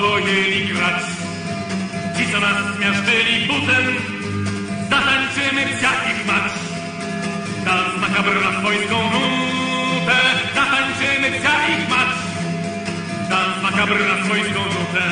wojęli grać. Ci, co nas miażdżyli butem, zatańczymy psiakich mać. Dans makabr na swojską nutę, zatańczymy psiakich mać. Dans makabr na swojską nutę,